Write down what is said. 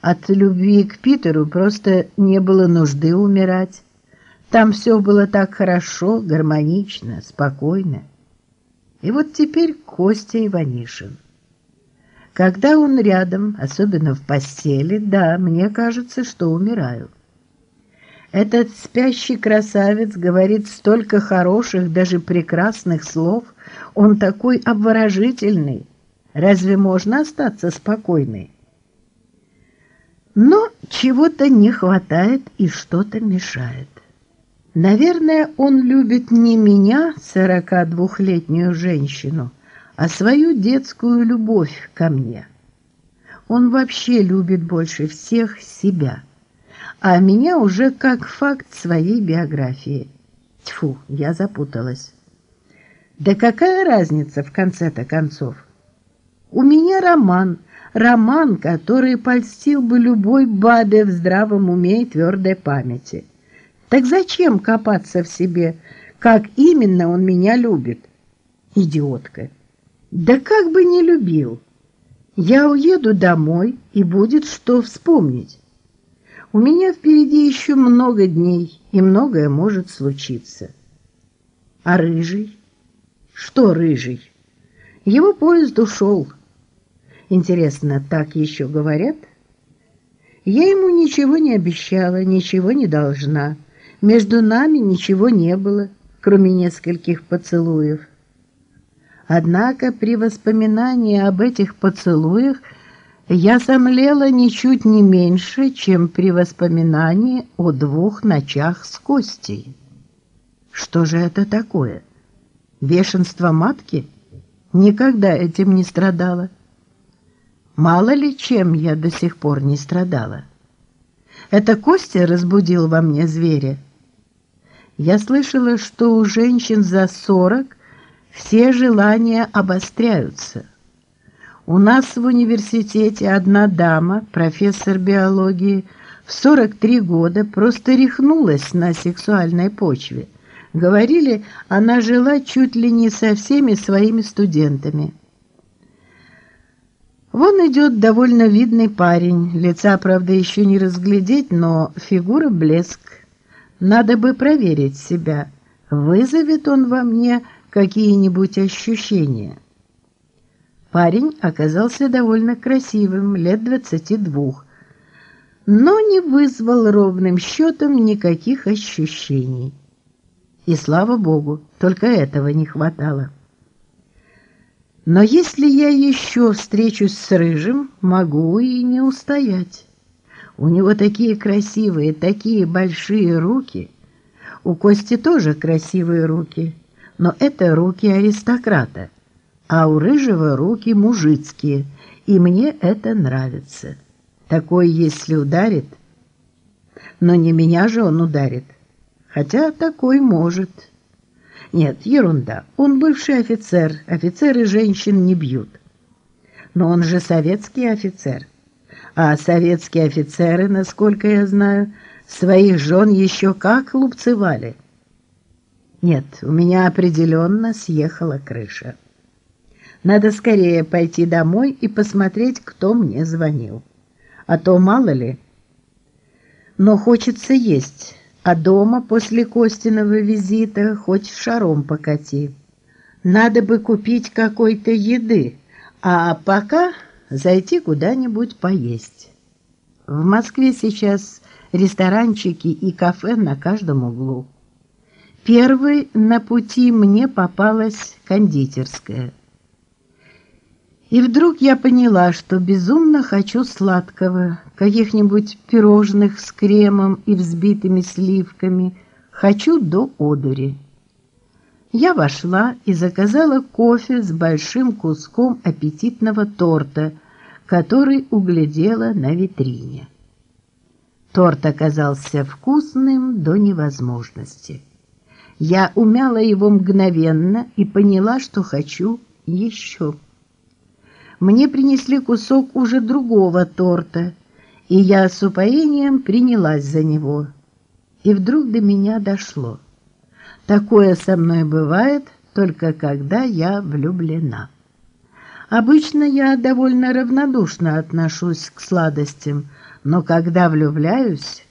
От любви к Питеру просто не было нужды умирать. Там все было так хорошо, гармонично, спокойно. И вот теперь Костя Иванишин. Когда он рядом, особенно в постели, да, мне кажется, что умираю. Этот спящий красавец говорит столько хороших, даже прекрасных слов. Он такой обворожительный. Разве можно остаться спокойной? Но чего-то не хватает и что-то мешает. Наверное, он любит не меня, 42-летнюю женщину, а свою детскую любовь ко мне. Он вообще любит больше всех себя, а меня уже как факт своей биографии. Тьфу, я запуталась. Да какая разница в конце-то концов? У меня роман, роман, который польстил бы любой бабе в здравом уме и твердой памяти. Так зачем копаться в себе, как именно он меня любит? Идиотка. Да как бы не любил. Я уеду домой, и будет что вспомнить. У меня впереди еще много дней, и многое может случиться. А рыжий? Что рыжий? Его поезд ушел. Интересно, так еще говорят? Я ему ничего не обещала, ничего не должна. Между нами ничего не было, кроме нескольких поцелуев. Однако при воспоминании об этих поцелуях я сомлела ничуть не меньше, чем при воспоминании о двух ночах с Костей. Что же это такое? Бешенство матки? Никогда этим не страдала. Мало ли чем я до сих пор не страдала. Это Костя разбудил во мне зверя. Я слышала, что у женщин за сорок все желания обостряются. У нас в университете одна дама, профессор биологии, в 43 года просто рехнулась на сексуальной почве. Говорили, она жила чуть ли не со всеми своими студентами. Вон идет довольно видный парень, лица, правда, еще не разглядеть, но фигура блеск. Надо бы проверить себя, вызовет он во мне какие-нибудь ощущения. Парень оказался довольно красивым, лет двадцати двух, но не вызвал ровным счетом никаких ощущений. И слава богу, только этого не хватало. Но если я еще встречусь с Рыжим, могу и не устоять. У него такие красивые, такие большие руки. У Кости тоже красивые руки, но это руки аристократа, а у Рыжего руки мужицкие, и мне это нравится. Такой, если ударит, но не меня же он ударит, хотя такой может». Нет, ерунда. Он бывший офицер. Офицеры женщин не бьют. Но он же советский офицер. А советские офицеры, насколько я знаю, своих жен еще как лупцевали. Нет, у меня определенно съехала крыша. Надо скорее пойти домой и посмотреть, кто мне звонил. А то мало ли. Но хочется есть а дома после Костиного визита хоть шаром покати. Надо бы купить какой-то еды, а пока зайти куда-нибудь поесть. В Москве сейчас ресторанчики и кафе на каждом углу. Первый на пути мне попалась кондитерская. И вдруг я поняла, что безумно хочу сладкого, каких-нибудь пирожных с кремом и взбитыми сливками. Хочу до одури. Я вошла и заказала кофе с большим куском аппетитного торта, который углядела на витрине. Торт оказался вкусным до невозможности. Я умяла его мгновенно и поняла, что хочу еще мне принесли кусок уже другого торта, и я с упоением принялась за него. И вдруг до меня дошло. Такое со мной бывает только когда я влюблена. Обычно я довольно равнодушно отношусь к сладостям, но когда влюбляюсь,